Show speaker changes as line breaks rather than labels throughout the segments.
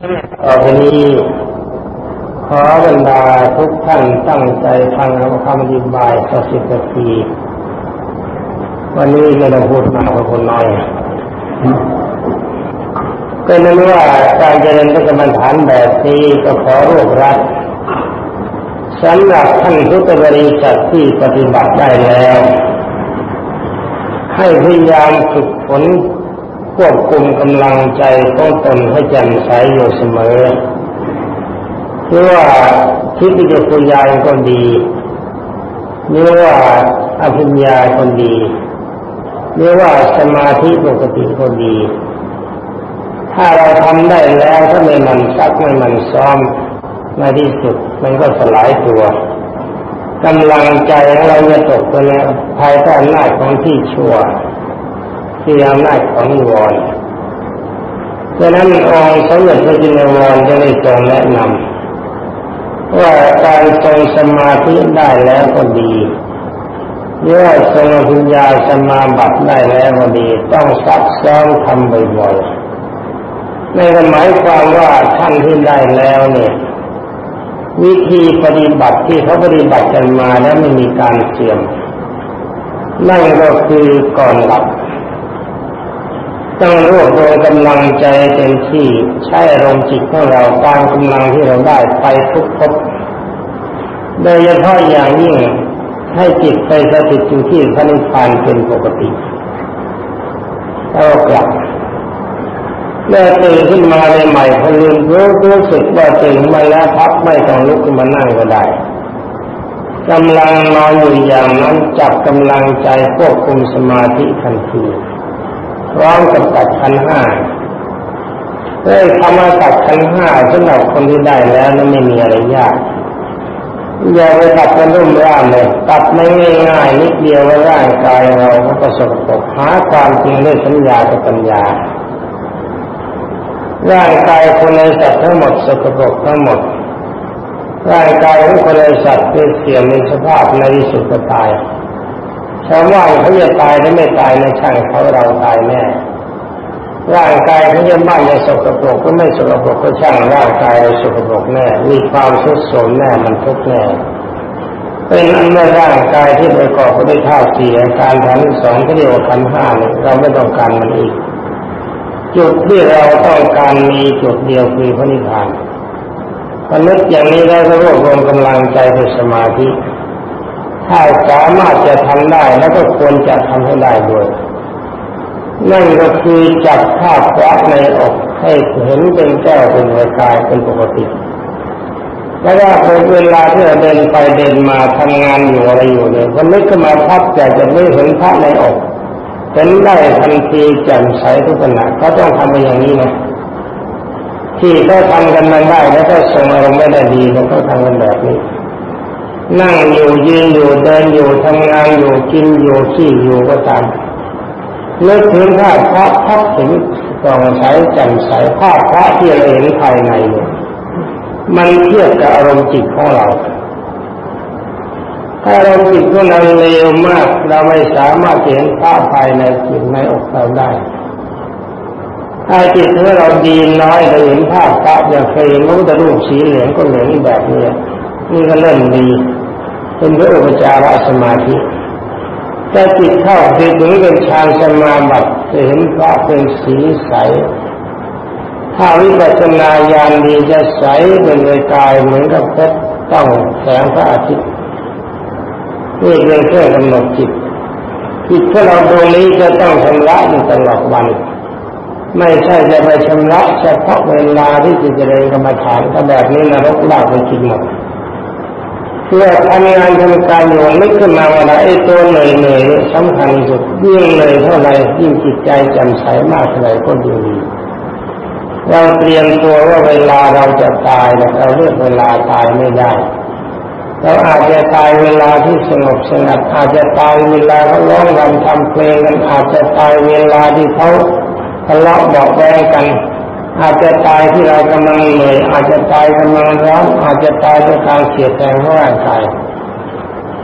ต่อไปนี้ขอบรรดาทุกท่านตั้งใจฟังคำอธิบายสักสิบนาทีวันนี้ไม่ต้องพูดมากกว่าคนน้อยก็นั้นว่าการเจริญพระกรรมฐานแบบนี้ก็ขอรวบรัดสำหรับท่านทุกบริษัทที่ปฏิบัติได้แล้ว ให้พยายามฝึกฝน ควบคุมกำลังใจของตนให้แจ่มใสอยู่เสมอหรือว่าทิฏฐิคุยายก็ดีหรือว่าอภิญญาก็ดีหรือว่าสมาธิปกติก็ดี ถ้าเราทำได้แล้วถ้าไม่มันซักไม่มันซ้อมในที่สุดมันก็สลายตัวกำลังใจของเราจะตกไปแล้วภายใต้อำนาจของที่ชั่ว ที่อำนาจของนิวรณ์ดังนั้นองค์สมเด็จพระจินวรจะได้ทรงแนะนำว่าการทรงสมาธิได้แล้วก็ดีหรือว่าทรงปัญญาสมาบัติได้แล้วก็ดี ต้องซักซ้อมทำบ่อยๆในหมายความว่าท่านที่ได้แล้วเนี่ยวิธีปฏิบัติที่เขาปฏิบัติกันมาแล้วไม่มีการเสื่อมนั่นก็คือก่อนหลับ ต้องรวบรวมกำลังใจเต็มที่ใช้อารมจิตของเราตามกำลังที่เราได้ไปทุกภพโดยเฉพาะอย่างยิ่งให้จิตไปสถิตอยู่ที่พระนิพพานเป็นปกติแล้วกลับเมื่อตื่นขึ้นมาใหม่พลืมรู้รู้สึกว่าตื่นมาแล้วพักไม่ต้องลุกขึ้นมานั่งก็ได้กำลังนอนอยู่อย่างนั้นจับกำลังใจควบคุมสมาธิทันที ร้องกับตัดขันห้าเรื่องคำว่าตัดขันห้าสำหรับคนที่ได้แล้วนั้นไม่มีอะไรยากอย่าไปตัดมันรุ่มร่ามเลยตัดไม่ง่ายนิดเดียวว่าร่างกายเราก็ประสบกหาความจริงด้วยสัญญากับปัญญาร่างกายคนในสัตว์ทั้งหมดสกปรกทั้งหมดร่างกายของคนในสัตว์เป็นเสื่อมในสภาพในสุดก็ตาย ชาวบ้านเขาจะตายหรือไม่ตายในช่างเขาเราตายแน่ร่างกายเขาจะบ้านจะสกปรกก็ไม่สกปรกก็ช่างร่างกายเราสกปรกแน่มีความทุกข์โศกแน่มันทุกข์แน่เป็นอันว่าร่างกายที่ประกอบไปด้วยธาตุสี่การทั้งสองที่เรียกว่าขันห้าเนี่ยเราไม่ต้องการมันอีก จุดที่เราต้องการมีจุดเดียวคือพระนิพพานพอนึกอย่างนี้แล้ก็รวบรวมกำลังใจเป็นสมาธิ ถ้าสามารถจะทำได้แล้วก็ควรจะทำให้ได้ด้วยนั่นก็คือจับภาพพระในอกให้เห็นเป็นแก้วเป็นวกายเป็นปกติแล้วก็เป็นเวลาที่เราเดินไปเดินมาทำงานอยู่อะไรอยู่เนี่ยคนนึกขึ้นมาพับแต่จะไม่เห็นพระในอกเห็นได้ทันทีแจ่มใสทุกขณะก็ต้องทำไปอย่างนี้นะที่เขาทำกันมาได้แล้วก็ทรงอารมณ์ไม่ได้ดีเขาก็ทำกันแบบนี้ นั่งอยู่ยืนอยู่เดินอยู่ทำงานอยู่กินอยู่ขี้อยู่ก็ตามเลือกถึงภาพพระพับถึงกองใสแจ่มใสภาพพระที่เราเห็นภายในเนี่ยมันเทียบกับอารมณ์จิตของเราถ้าอารมณ์จิตของเราเลวมาก เราไม่สามารถเห็นภาพภายในจิตในอกเราได้ถ้าจิตของเราดีน้อยเราเห็นภาพพระอย่างเคยเห็นพระพุทธรูปสีเหลืองก็เหลืองแบบนี้นี่ก็เริ่มดี เป็นพระอุปจารสมาธิแต่จิตเข้าไปถึงเป็นฌานสมาบัติจะเห็นพระเป็นสีใส ถ้าวิปัสสนาญาณดีจะใสเป็นเลยกายเหมือนกับเพชรต้องแสงพระอาทิตย์นี่เป็นเครื่องกำหนดจิตจิตที่เราตรงนี้จะต้องชำระอยู่ตลอดวัน ไม่ใช่จะไปชำระเฉพาะเวลาที่จะเจริญกรรมฐานก็แบบนี้นรกลาไปกินหมด เพื่อทำงานทำการอยู่นึกขึ้นมาว่าไอ้ตัวเหนื่อยเหนื่อยสำคัญสุดยิ่งเหนื่อยเท่าไรยิ่งจิตใจแจ่มใสมากเท่าไรก็ดีเราเตรียมตัวว่าเวลาเราจะตายเราเลือกเวลาตายไม่ได้เราอาจจะตายเวลาที่สงบสงัดอาจจะตายเวลาเขาร้องรำทำเพลงกันอาจจะตายเวลาที่เขาทะเลาะบอกแว้งกัน อาจจะตายที่เรากำลังเหนื่อยอาจจะตายกำลังร้อนอาจจะตายด้วยการเสียแรงร่างกาย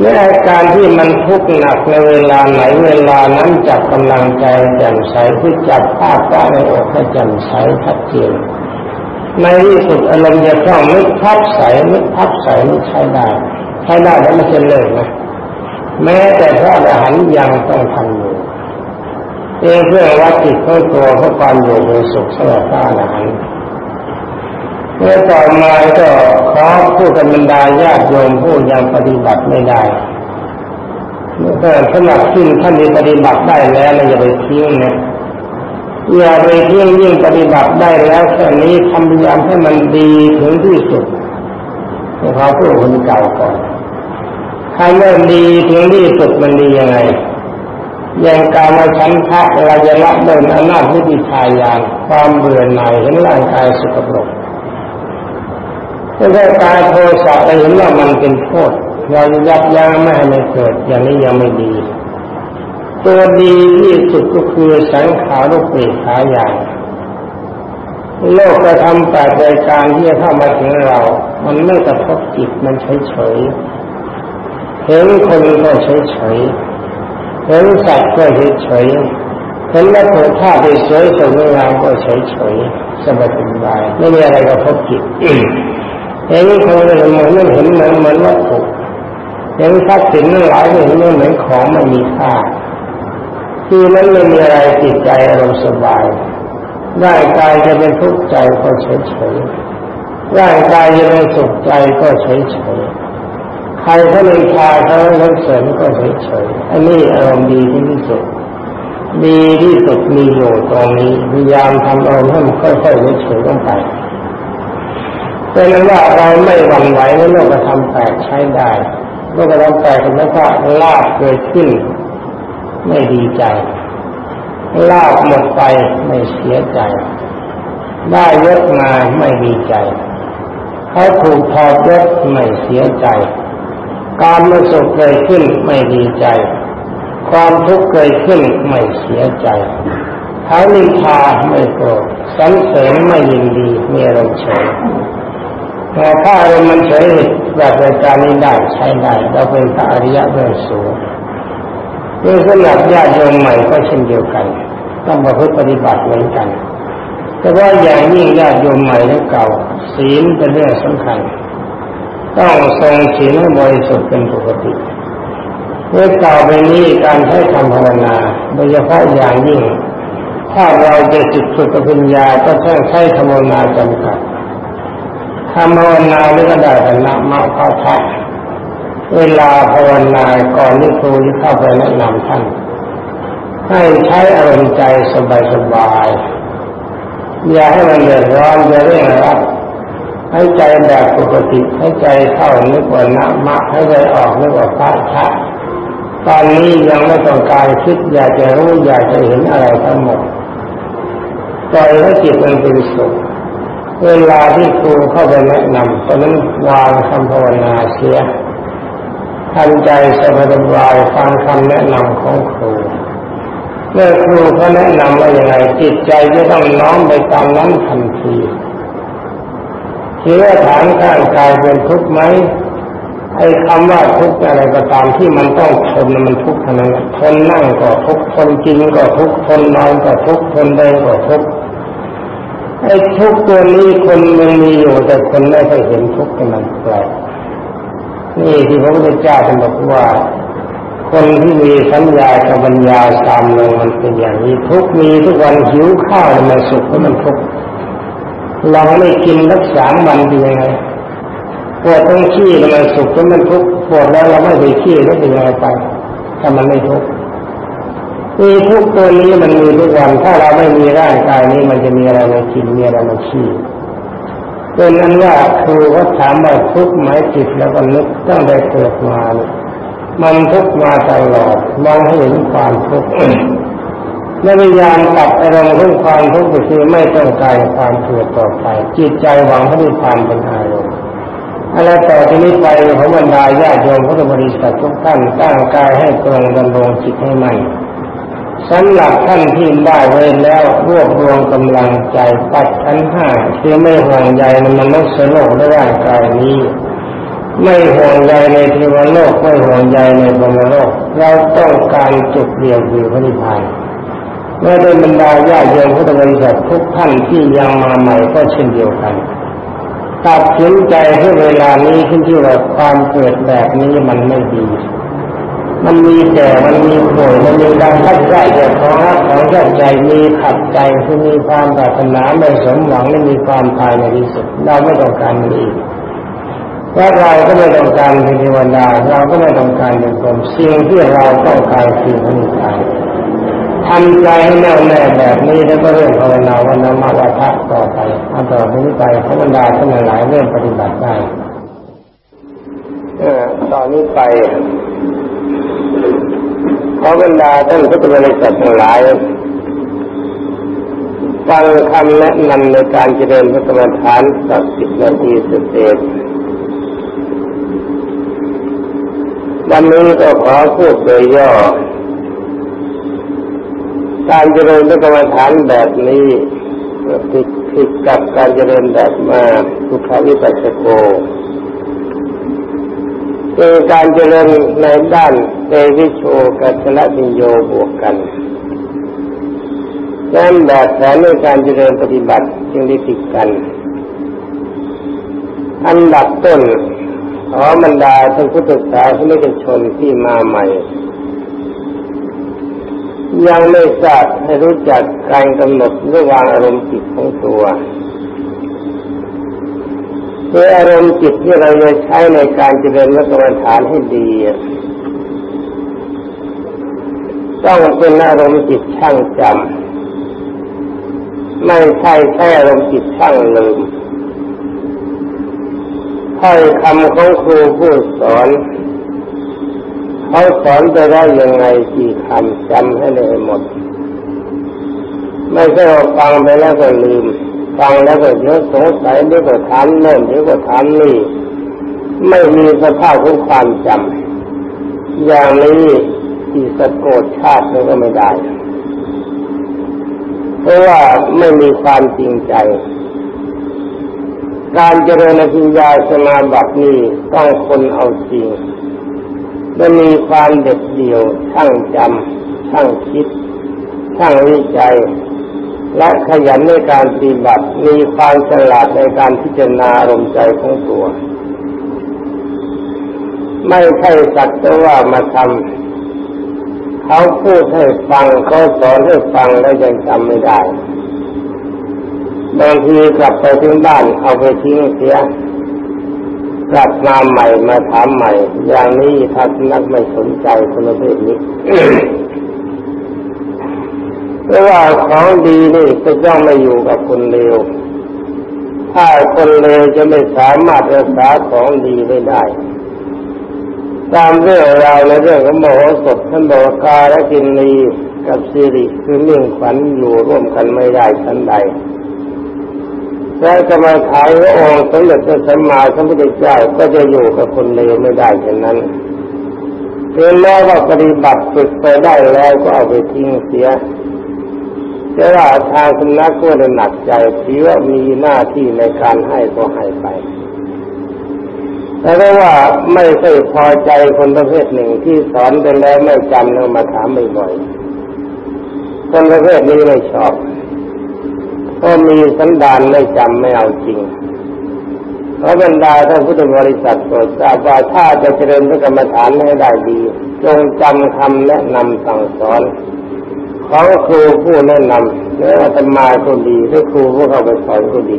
ในอาการที่มันทุกข์หนักในเวลาไหนเวลานั้นจับกำลังใจแจ่มใสที่อจับภาพพระในอกให้แจ่มใสชัดเจนในที่สุดอารมณ์จะคล่องนึกพับใสนึกพับใสนึกใช้ได้ใช้ได้แล้วไม่ใช่เลยนะแม้แต่พระอรหันต์ยังต้องทำอยู่ เองเพื่อวัดจิตของตัวเพื่อความอยู่เป็นสุขสำหรับพระอรหันต์เมื่อต่อมาก็ขอผู้กันบรรดาญาติโยมผู้ยังปฏิบัติไม่ได้เมื่อสำหรับขึ้นท่านที่ปฏิบัติได้แล้วอย่าไปทิ้งนะอย่าไปทิ้งยิ่งปฏิบัติได้แล้วแค่นี้ทำพยายามให้มันดีถึงที่สุดขอพูดคนเก่าก่อนถ้าเริ่มดีถึงที่สุดมันดียังไง อย่างการมาชั้นพระเราจะละเดินอำนาจวิธีชายานความเบื่อหน่ายเห็นร่างกายสุขปรกถ้าตายโทสะเราเห็นว่ามันเป็นโทษเรายับยั้งไม่ให้มันเกิด อย่างนี้ยังไม่ดี ตัวดีที่สุดก็คือสังขารุปเปขาอย่างโลกกระทำแปดรายการที่จะเข้ามาถึงเรา มันไม่กระทบจิตมันเฉยเฉยเห็นคนก็เฉยเฉย เห็นสัตว์ก็เฉยเฉยเห็นวัตถุธาตุสวยสวยงามก็เฉยเฉยสบายสบายไม่มีอะไรกระทบจิตเห็นคนก็เหมือนเห็นเหมือนเหมือนวัตถุเห็นทรัพย์สินหลายเห็นเหมือนของไม่มีค่าที่นั้นไม่มีอะไรจิตใจอารมณ์สบายร่างกายจะเป็นทุกข์ใจก็เฉยเฉยร่างกายจะเป็นสุขใจก็เฉยเฉย ใครเขาเลยพาเขาเขาเสริมก็เฉยเฉยอันนี้อารมณ์ดีที่สุดดีที่สุดมีอยู่ตรงนี้พยายามทำอารมณ์ให้มันค่อยๆเฉยๆลงไปเป็นนั้นว่าเราไม่หวั่นไหวในโลกธรรมแปดใช้ได้โลกธรรมแปดเป็นนั้ว่าลาบเกิดขึ้น ไม่ดีใจลาบหมดไปไม่เสียใจ ได้ยศมาไม่ดีใจเขาถูกถอดยศไม่เสียใจ การมาสุขเกิดขึ้นไม่ดีใจ ความทุกข์เกิดขึ้นไม่เสียใจเขาลินทาไม่โกรธสันเสริญไม่ยินดีมีอารมณ์เฉยแต่ถ้าอารมณ์มันเฉยแบบรายการนี้ได้ใช้ได้เราเป็นพระอริยะเบื้องสูงนี่สำหรับญาติโยมใหม่ก็เช่นเดียวกัน ต้องมาพึ่ปฏิบัติเหมือนกันแต่ว่าอย่างยิ่งญาติโยมใหม่และเก่าศีลเป็นเรื่องสำคัญ ต้องทรงศีลบริสุทธิ์เป็นปกติเมื่อเก่าไปนี้การใช้คำภาวนาโดยเฉพาะอย่างยิ่ง ถ้าเราจะจิตสุขปัญญาก็ต้องใช้ธรรมนาจำกัดธรรมนาหรือก็ได้แต่นะมะพระพัเวลาภาวนาก่อนที่ครูจะเข้าไปแนะนำท่าน ให้ใช้อารมณ์ใจสบายๆอย่าให้มันเดือดร้อนอย่าเร่งรัด ให้ใจแบบปกติให้ใจเข้านึกว่านะมะให้ใจออกนึกว่าพระพระตอนนี้ยังไม่ต้องการคิดอยากจะรู้อยากจะเห็นอะไรทั้งหมดปล่อยให้จิตมันเป็นสุขเวลาที่ครูเข้าไปแนะนำตอนนั้นวางคำภาวนาเสียทำใจสบายสบายฟังคำแนะนำของครูเมื่อครูเขาแนะนำว่าอย่างไรจิตใจจะต้องน้อมไปตามนั้นทันที ทีว่าถามข้างกายเป็นทุกข์ไหมไอ้คำว่าทุกข์อะไรก็ตามที่มันต้องทนมันทุกข์เท่านั้นทนนั่งก็ทุกข์ทนกินก็ทุกข์ทนนอนก็ทุกข์ทนเดินก็ทุกข์ไอ้ทุกข์ตัวนี้คนมันมีอยู่แต่คนไม่เคยเห็นทุกข์กับมันแปลกนี่ที่พระพุทธเจ้าท่านบอกว่า คนที่มีสัญญากับปัญญาตามลงมันเป็นอย่างนี้ทุกมีทุกวันหิวข้าวมันสุขเพราะมันทุกข์ เราไม่กินรักสามวันเดียังไงปวดต้องขี้มันสุขเพราะมันทุกปวดแล้วเราไม่ไปขี้แล้วเป็นยังไงไปถ้ามันไม่ทุกมีทุกตัวนี้มันมีทุกวัน ถ้าเราไม่มีร่างกายนี้มันจะมีอะไรมากินมีอะไรมาขี้เป็นนั้นว่าครูก็ถามว่าทุกไหมจิตแล้วก็นึกตั้งแต่เกิดมา มันทุกมาตลอดมองให้เห็นความทุกข์ และพยายามตัดอารมณ์ของความทุกข์ไปคือไม่ต้องการความเกิดต่อไปจิตใจหวังให้มีความเป็นอารมณ์อะไรต่อที่นี้ไปของบรรดาญาติโยมพุทธบริษัททุกท่านตั้งกายให้ตรงดำรงจิตให้มั่นสำหรับท่านที่ได้ไว้แล้วรวบรวมกำลังใจปัดชั้นห้าคือไม่ห่วงใยในมนุษย์โลกและร่างกายนี้ ไม่ห่วงใยในเทวโลกไม่ห่วงใยในบรมโลกเราต้องการจุดเดียวคือพระนิพพาน และโดยบรรดาญาโยมพุทธบริษัททุกท่านที่ยังมาใหม่ก็เช่นเดียวกันตัดสินใจที่เวลานี้ขึ้นที่ว่าความเกิดแบบนี้มันไม่ดี มันมีแต่มันมีป่วยมันมีการทัดใจแต่ของรักของชอบใจมีขัดใจที่มีความปรารถนาไม่สมหวังไม่มีความตายในที่สุดเราไม่ต้องการมันอีกและเราก็ไม่ต้องการเป็นเทวดาเราก็ไม่ต้องการเป็นคนสิ่งที่เราต้องการคือพระนิพพาน ทำใจให้แน่วแน่แบบนี้แล้วก็เรื่องภาวนาวันนามวัฏต่อไปอันต่อไปนี้ไปพระบรรดาท่านหลายเรื่องปฏิบัติได้ออตอนนี้ไปขอบรรดาท่านพุทธบริษัททั้งหลายฟังคำแนะนำในการเจริญพระกรรมฐานสักสิบนาทีสุดเด็วันนี้ก็ขอพูดโดยย่อ การเจริญพระกรรมฐานแบบนี้ผิดผิดกับการเจริญแบบมาสุขวิปัสสโกคือการเจริญในด้านเตวิโชกัชนะปิโยบวกกันดังแบบแผนในการเจริญปฏิบัติจึงได้ติดกัน อันดับต้นขอบรรดาท่านผู้ศึกษาที่ไม่ชนที่มาใหม่ ยังไม่ทราบให้รู้จักการกำหนดระหว่างอารมณ์จิตของตัวคืออารมณ์จิตที่เราจะใช้ในการเจริญวัตรฐานให้ดี ต้องเป็นอารมณ์จิตช่างจำไม่ใช่แค่อารมณ์จิตช่างลืมถ้อยคำของครูผู้สอน เขาสอนไปได้ยังไงกี่คำจำให้ได้หมด ไม่ใช่ว่าฟังไปแล้วก็ลืม ฟังแล้วก็เยอะสงสัยเดี๋ยวก็ถามโน่นเดี๋ยวก็ถามนี่ ไม่มีสภาพของความจำอย่างนี้ที่สะโกดชาติก็ไม่ได้ เพราะว่าไม่มีความจริงใจการเจริญปัญญาสมาบัตินี้ต้องคนเอาจริง และมีความเด็ดเดี่ยวช่างจำช่างคิดช่างวิจัย และขยันในการปฏิบัติ มีความฉลาดในการพิจารณาอารมณ์ใจของตัว ไม่ใช่สักแต่ว่ามาทำเขาพูดให้ฟังเขาสอนให้ฟังแล้วยังจำไม่ได้บางทีกลับไปถึงบ้านเอาไปทิ้งเสีย กลับมาใหม่มาถามใหม่ อย่างนี้ถ้านักไม่สนใจคนประเภทนี้เพราะว่าของดีนี่จะย่อมไม่อยู่กับคนเลวถ้าคนเลวจะไม่สามารถรักษาของดีไว้ได้ ตามเรื่องราวในเรื่องของโมโหสดท่านบอกกาและกินนีกับสิริคือเรื่องขวัญอยู่ร่วมกันไม่ได้ชั้นใด และจะมาขายพระองค์สมเด็จพระสัมมาสัมพุทธเจ้าก็จะอยู่กับคนเลวไม่ได้เช่นนั้นเพียงแม้ว่าปฏิบัติฝึกไปได้แล้วก็เอาไปทิ้งเสียจะว่าทางสำนักก็ได้หนักใจถือว่ามีหน้าที่ในการให้ก็ให้ไปแต่ว่าไม่เคยพอใจคนประเภทหนึ่งที่สอนไปแล้วไม่จำแล้วมาถามบ่อยๆคนประเภทนี้ไม่ชอบ ก็มีสันดานไม่จำไม่เอาจริงเพราะบรรดาท่านพุทธบริษัทโปรดทราบว่าถ้าจะเจริญพระกรรมฐานให้ได้ดี จงจำคำแนะนำสั่งสอนของครูผู้แนะนำและอาตมาก็ดีหรือครูผู้เข้าไปสอนก็ดี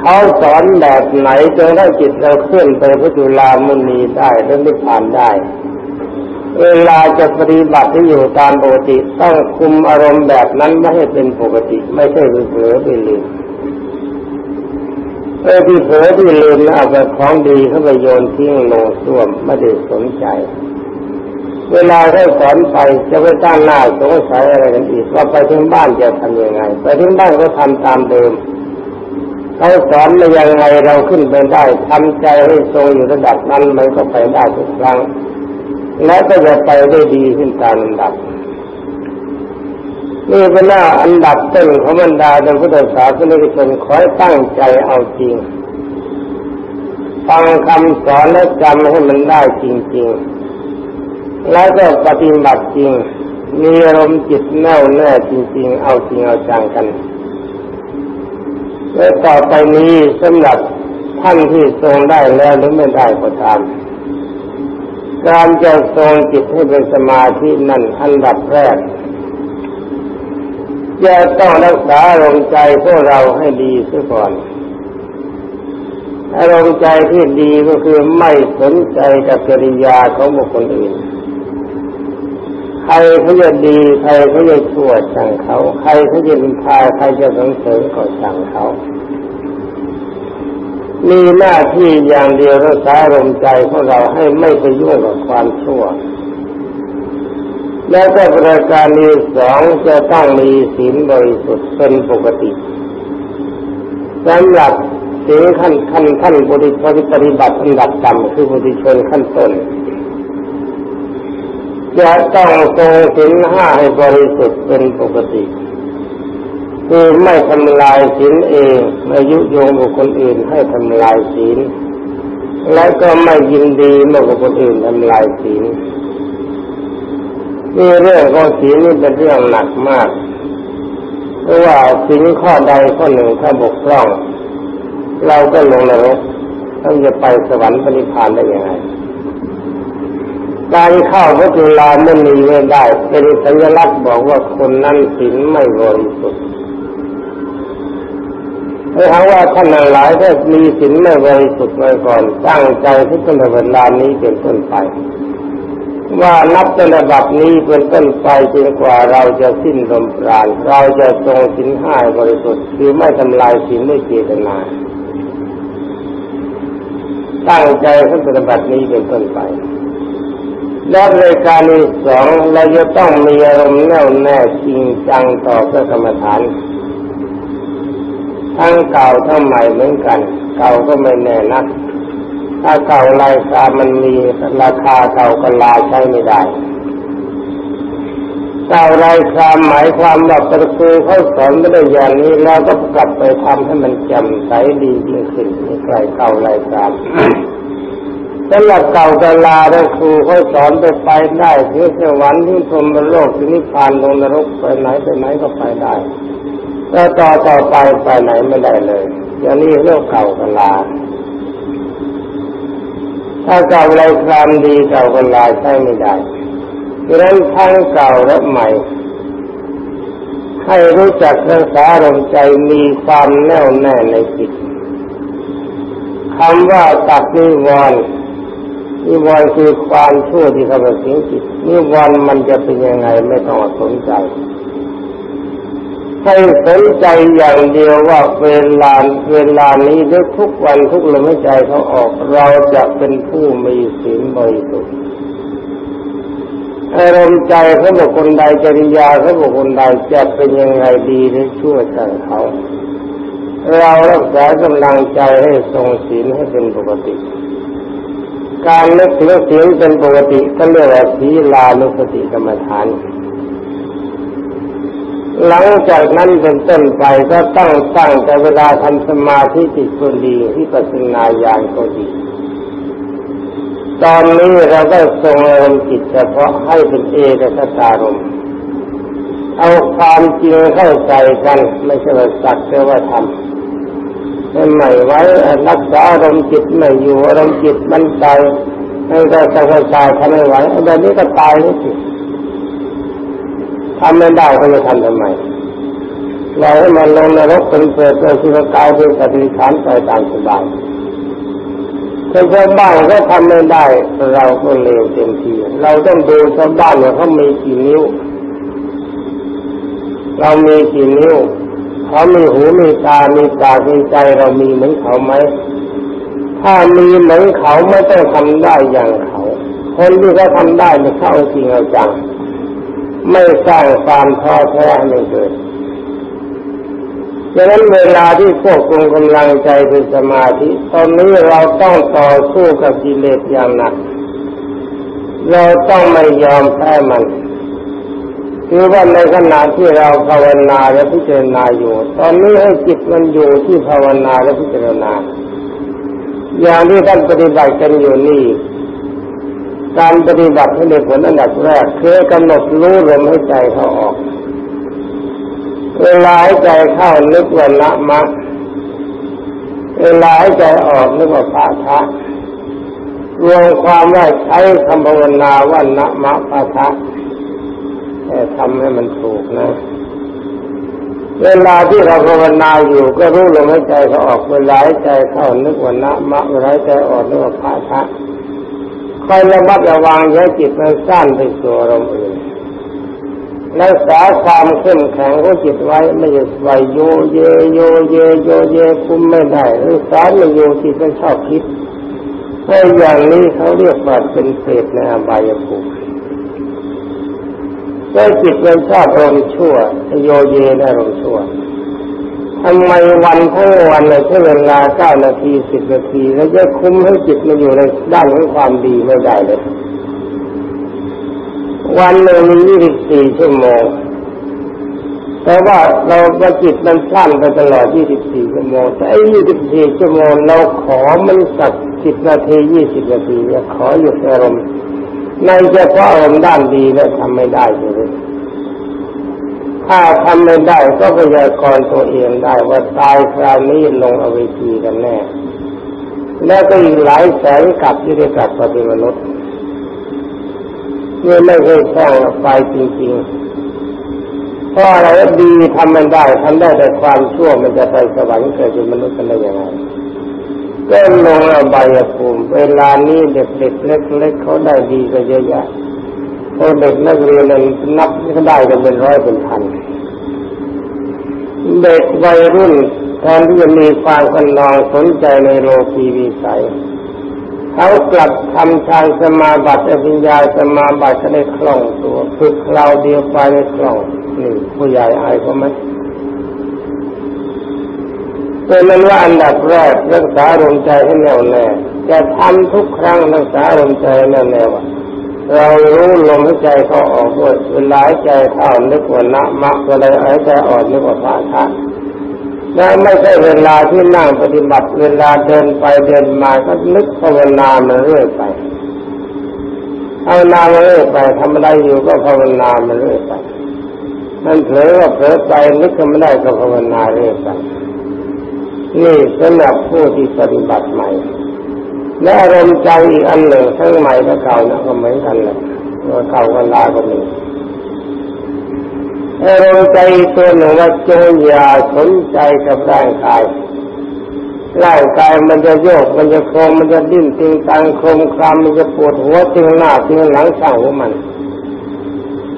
เขาสอนแบบไหนจนได้จิตเราเคลื่อนไปพระจุลามุนีได้และนิพพานได้ เวลาจะปฏิบัติที่อยู่ตามปกติต้องคุมอารมณ์แบบนั้นไม่ให้เป็นปกติ ไม่ใช่เผลอไปลืมเออที่เผลอที่ลืมนะเอาแต่ของดีเข้าไปโยนทิ้งลงส้วมไม่ได้สนใจ เวลาได้สอนไปจะไปตั้งหน้าสงสัยอะไรกันอีกว่าไปถึงบ้านจะทำยังไง ไปถึงบ้านก็ทำตามเดิมเขาสอนมายังไงเราขึ้นไปได้ทำใจให้ทรงอยู่ระดับนั้นมันก็ไปได้ทุกครั้ง แล้วก็จะไปได้ดีขึ้นตามลำดับนี่เป็นหน้าอันดับต้นของบรรดาท่านพุทธศาสนิกชนคอยตั้งใจเอาจริงฟังคำสอนและจำให้มันได้จริง ๆ แล้วก็ปฏิบัติจริง มีอารมณ์จิตแน่วแน่จริง ๆ เอาจริงเอาจังกัน และต่อไปนี้สำหรับท่านที่ทรงได้แล้วหรือไม่ได้ก็ตาม การจะทรงจิตให้เป็นสมาธินั่นอันดับแรกจะต้องรักษาอารมณ์ใจพวกเราให้ดีซะก่อน อารมณ์ใจที่ดีก็คือไม่สนใจกับกิริยาของบุคคลอื่น ใครเขาจะดีใครเขาจะชั่วสั่งเขา ใครเขาจะนินทาใครจะสงเสริมก็สั่งเขา มีหน้าที่อย่างเดียวรักษาลมใจของเราให้ไม่ไปยุ่งกับความชั่ว แล้วก็ประการที่สองจะต้องมีศีลบริสุทธิ์เป็นปกติสำหรับศีลขั้นขั้นขั้นบริปฏิบัติอันดับต่ำคือบุตรชนขั้นต้นจะต้องทรงศีลห้าให้บริสุทธิ์เป็นปกติ คือไม่ทำลายศีลเองไม่ยุยงบุคคลอื่นให้ทำลายศีลและก็ไม่ยินดีเมื่อบุคคลอื่นทำลายศีลนี่เรื่องของศีลนี่เป็นเรื่องหนักมาก เพราะว่าศีลข้อใดข้อหนึ่งถ้าบกพร่อง เราก็ลงนรกต้องจะไปสวรรค์ปฏิพานได้ยังไงการเข้าพระจุลาไม่มีไม่ได้ เป็นสัญลักษณ์บอกว่าคนนั้นศีลไม่บริสุทธิ์ ถ้าหาว่าท่านหลายถ้ามีศีลไม่บริสุทธิ์ไว้ก่อนตั้งใจที่จะเวลานี้เป็นต้นไป ว่านับแต่ระดับนี้เป็นต้นไปจนกว่าเราจะสิ้นลมปราณเราจะทรงศีลห้าบริสุทธิ์คือไม่ทำลายศีลไม่เจตนาตั้งใจที่ปฏิบัตินี้เป็นต้นไปและรายการที่สองเราจะต้องมีอารมณ์แน่วแน่จริงจังต่อพระกรรมฐาน ทั้งเก่าทั้งใหม่เหมือนกัน เก่าก็ไม่แน่นัก ถ้าเก่าลายคามันมีราคาเก่าก็ลาใช้ไม่ได้เก่าลายคาหมายความว่าประตูเขาสอนไม่ได้อย่างนี้แล้วก็กลับไปทำให้มันจำใสดียิ่งขึ้นนี่ใครเก่าลายคาสำหรับเก่ากลาได้ครูเขาสอนไปไปได้ที่สวรรค์ที่พรมโลกที่นิพพานลงนรกไปไหนไปไหนก็ไปได้ แต่ต่อต่อไปไปไหนไม่ได้เลย อย่างนี้โลกเก่ากันลา ถ้าเก่าไรความดีเก่ากันลาใช้ไม่ได้ดังนั้นทั้งเก่าและใหม่ ให้รู้จักรักษาลมใจมีความแน่วแน่ในจิตคำว่าตัดนิวรณ์นิวรณ์คือความชั่วที่เข้ามาสิงจิตนิวรณ์มันจะเป็นยังไงไม่ต้องสนใจ ให้สนใจอย่างเดียวว่าเวลาเวลานี้ด้วยทุกวันทุกลมหายใจเขาออก เราจะเป็นผู้มีศีลบริสุทธิ์อารมณ์ใจเขาบอกคนใดจริยาเขาบอกคนใดจะเป็นยังไงดีหรือชั่วใจเขา เรารักษากำลังใจให้ทรงศีลให้เป็นปกติ การนึกถึงศีลเป็นปกติก็เรียกว่าศีลานุสติกรรมฐาน หลังจากนั้นเป็นต้นไปก็ต้องตั้งแต่เวลาทำสมาธิจิตคนดีที่ปัสนาญาณก็ดี ตอนนี้เราก็ทรงอารมณ์จิตเฉพาะให้เป็นเอกคตารมเอาความจริงเข้าใจกัน ไม่ใช่ว่าสักแต่ว่าทำไม่ไหมไว้รักษาอารมณ์จิตไม่อยู่อารมณ์จิตมันใจให้ได้สังตายทำไม่ไหวแบบนี้ก็ตายนี่สิ ทำไม่ได้ก็จะทำทำไมเราให้มันลงนรกเป็นเปรตเป็นสุรกายเป็นสติฐานไปตามสบายถ้าชาวบ้านก็ทำไม่ได้ เราก็เลวเต็มทีเราต้องดูชาวบ้านเนี่ยเขามีกี่นิ้ว เรามีกี่นิ้วเขามีหูมีตา มีปากมีใจเรามีเหมือนเขาไหมถ้ามีเหมือนเขาไม่ต้องทำได้อย่างเขา คนที่เขาทำได้เนี่เขาจริงเอาจัง ไม่สร้างความท้อแท้ให้เกิดดังนั้นเวลาที่ควบคุมกำลังใจเป็นสมาธิ ตอนนี้เราต้องต่อสู้กับกิเลสอย่างหนัก เราต้องไม่ยอมแพ้มันคือว่าในขณะที่เราภาวนาและพิจารณาอยู่ ตอนนี้ให้จิตมันอยู่ที่ภาวนาและพิจารณา อย่างที่ท่านปฏิบัติกันอยู่นี่ การปฏิบัติให้ได้ผลอันดับแรกคือกำหนดรู้ลมให้ใจเขาออก เวลาให้ใจเข้านึกว่านะมะเวลาให้ใจออกนึกว่าพระทะรวมความว่าใช้คำภาวนาว่านะมะพระทะแต่ทำให้มันถูกนะ เวลาที่เราภาวนาอยู่ก็รู้ลมหายใจเขาออกเวลาให้ใจเข้านึกว่านะมะเวลาให้ใจออกนึกว่าพระทะ คอยระมัดระวังอย่าจิตมันสั้นไปสู่อารมณ์อื่นรักษาความเข้มแข็งของจิตไว้ไม่จะไหวโยเยโยเยโยเยคุมไม่ได้รักษาไม่อยู่จิตมันชอบคิดเพราอย่างนี้เขาเรียกว่าเป็นเศษในอบายภูมิถ้าจิตมันชอบอารมณ์ชั่วโยเยในอารมณ์ชั่ว ทำไมวันทั้งวันเลยใช้เวลาเก้านาทีสิบนาที แล้วจะคุ้มให้จิตมาอยู่ในด้านของความดีไม่ได้เลย วันหนึ่งมียี่สิบสี่ชั่วโมงแต่ว่าเราจะจิตมันสั้นไปตลอดยี่สิบสี่ชั่วโมง แต่ไอ้ยี่สิบสี่ชั่วโมงเราขอมันสักสิบนาทียี่สิบนาทีเนี่ยขอหยุดอารมณ์ในเฉพาะอารมณ์ด้านดีแล้วทำไม่ได้เลย ถ้าทำไม่ได้ก็พยากรณ์ตัวเองได้ว่าตายคราวนี้ลงอเวจีกันแน่ แล้วก็อีกหลายแสนกับที่ได้กลับมาเป็นมนุษย์นี่ไม่เคยสร้างไปจริงๆเพราะอะไรดีทำมันได้ทำได้แต่ความชั่วมันจะไปสวรรค์เกิดเป็นมนุษย์กันได้ยังไงเริ่มลงอบายภูมิเวลานี้เด็กๆเล็กๆเขาได้ดีก็เยอะแยะพอเด็กนักเรียนเลยนับก็ได้กันเป็นร้อยเป็นพัน เด็กวัยรุ่นแทนที่จะมีความคนนองสนใจในโลกีวิสัย เขากลับทำฌานสมาบัติอภิญญาสมาบัติก็ได้คล่องตัวฝึกคราวเดียวไปได้คล่องนี่ผู้ใหญ่อายเขาไหมเป็นนั้นว่าอันดับแรกรักษาลมใจให้แน่วแน่จะทำทุกครั้งรักษาลมใจแน่วแน่ว่า เรารู้ลมหายใจเขาออกด้วยเวลาหายใจเข้านึกว่านะมะเวลาหายใจออกนึกว่าพระธาตุและไม่ใช่เวลาที่นั่งปฏิบัติเวลาเดินไปเดินมาก็นึกภาวนามาเรื่อยไปภาวนามาเรื่อยไปทำอะไรอยู่ก็ภาวนามาเรื่อยไปมันเผลอก็เผลอไปนึกก็ไม่ได้ก็ภาวนาเรื่อยไปนี่สำหรับผู้ที่ปฏิบัติใหม่ และอารมณ์ใจอีกอันหนึ่งทั้งใหม่และเก่านะก็เหมือนกันเลยเก่ากันลาก็มีอารมณ์ใจตัวหนึ่งว่าจงอย่าสนใจกับร่างกายร่างกายมันจะโยก มันจะโครงมันจะดิ้นติงตังโครงคลำมันจะปวดหัวติงหน้าติงหลังสั่งหัวมัน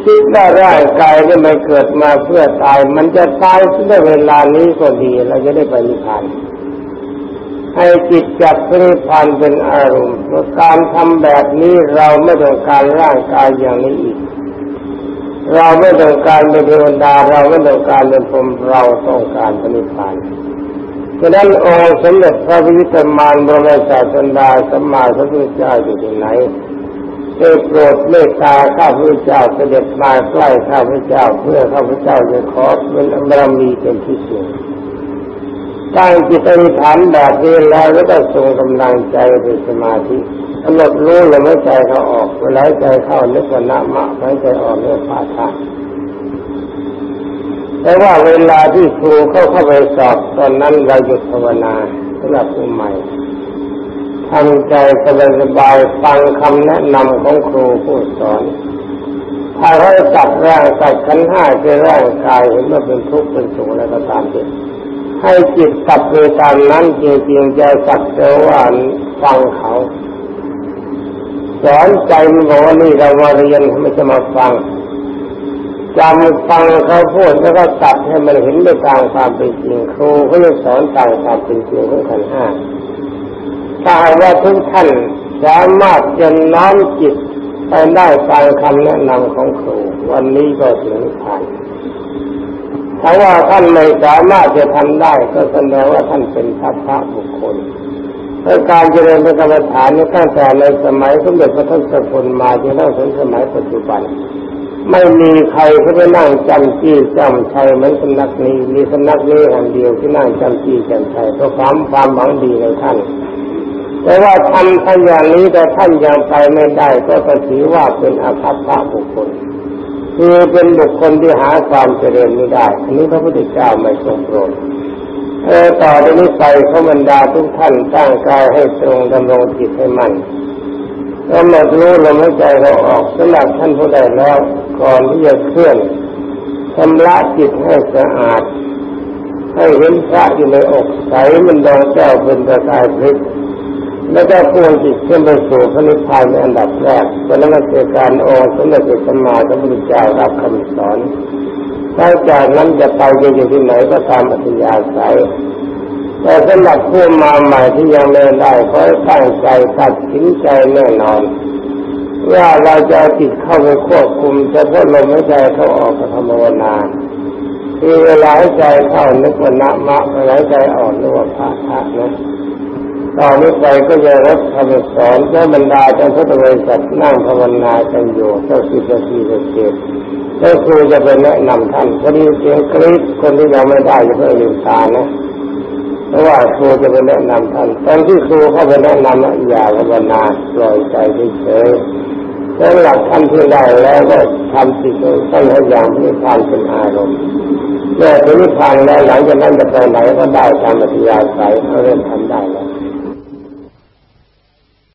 คิดว่าร่างกายที่ไม่เกิดมาเพื่อตาย มันจะตายในเวลานี้ก็ดี เราจะได้ไปนิพพาน ให้จิตจับพระพานเป็นอารมณ์เพราะการทำแบบนี้เราไม่ต้องการร่างกายอย่างนี้อีก เราไม่ต้องการเป็นเทวดาเราไม่ต้องการเป็นพรหมเราต้องการปณิพานฉะนั้นองค์สมเด็จพระวิตมานบรมศาสดาสัมมาสัมพุทธเจ้าอยู่ที่ไหนได้โปรดเมตตาข้าพเจ้าเสด็จมาใกล้ข้าพเจ้า เพื่อข้าพเจ้าจะขอเป็นบารมีเป็นที่สุด ตั้งจิตอธิษฐานแบบนี้แล้วก็ต้องทรงกำลังใจเป็นสมาธิกำหนดรู้ลมหายใจเขาออกเวลาใจเข้านึกว่านะมะหายใจออกเนื้อผาทาแต่ว่าเวลาที่ครูเข้าเข้าไปสอบตอนนั้นเราหยุดภาวนาสำหรับผู้ใหม่ทำใจสบายๆฟังคำแนะนำของครูผู้สอนถ้าเราจับร่างจับขันห้าเจอร่างกายเห็นว่าเป็นทุกข์เป็นสุขอะไรก็ตามเด็ ให้จิตตับไปตามนั้นจริงๆใจสักแต่ว่าฟังเขาสอนใจมันบอกว่านี่เรามาเรียนไม่จะมาฟังจำฟังเขาพูดแล้วก็ตัดให้มันเห็นไปตามความเป็นจริงครูเขาจะสอนตามความเป็นจริงของขันห้าถ้าว่าทุกท่านสามารถจะน้อมจิตไปได้ตามคำแนะนำของครู วันนี้ก็ถึงผ่าน ถ้าว่าท่านไม่สามารถจะทำได้ ก็แสดงว่าท่านเป็นทัพพระบุคคลเพราะการเจริญเป็นกรรมฐานนี้ตั้งแต่ในสมัยสมเด็จพระทศพลมาจนถึงสมัยปัจจุบัน ไม่มีใครเขาไปนั่งจำจี้จำชัยเหมือนสำนักนี้มีสำนักนี้แห่งเดียวที่นั่งจำจี้จำชัยเพราะความความหวังดีในท่าน แต่ว่าทำท่านอย่างนี้แต่ท่านยังไปไม่ได้ ก็ถือว่าเป็นอาภัพบุคคล คือเป็นบุคคลที่หาความเจริญไม่ได้อันนี้พระพุทธเจ้าไม่ทรงโปรดเออต่อจากนี้ไปขบรรดาทุกท่านตั้งกายให้ตรงดำรงจิตให้มั่นกำหนดรู้ลมหายใจเราออกสำหรับท่านผู้ใดแล้ว ก่อนที่จะเคลื่อนชำระจิตให้สะอาด ให้เห็นพระอยู่ในอกใสมันดองแก้วเป็นประกายพริก แล้วก็พวงจิตขึ้นไปสู่พระนิพพานในอันดับแรกเป็นนักเกิดการองค์สมเด็จพระสัมมาสัมพุทธเจ้ารับคำสอนหลังจากนั้นจะไปอยู่ที่ไหนก็ตามอัธยาศัยแต่สำหรับผู้มาใหม่ที่ยังไม่ได้ขอให้ตั้งใจตัดสินใจแน่นอนว่าเราจะจิตเข้าไปควบคุมจะพาะลมหายใจเข้าออกกับธรรมวนาคือเวลาหายใจเข้านึกว่านะมะเวลาหายใจออกนึกว่าพระพระนะ ตอนนี้ไปก็จะรับคำสอนเจ้าบรรดาท่านพุทธบริษัทนั่งภาวนากันอยู่เจ้าสิบนาทีเจ็ดแล้วครูจะไปแนะนำท่านพอดีเสียงกรี๊ดคนที่ยังไม่ได้จะเพิ่งลืมตานะเพราะว่าครูจะไปแนะนำท่านตอนที่ครูเข้าไปแนะนำอย่าภาวนาปล่อยใจเฉยๆแล้วหลักท่านที่ได้แล้วก็ทำจิตท่านให้อย่างที่พานเป็นอารมณ์เมื่อถึงนิพพานแล้วหลังจากนั้นจะไปไหนก็ได้ตามอัธยาศัยเขาเริ่มทำได้แล้ว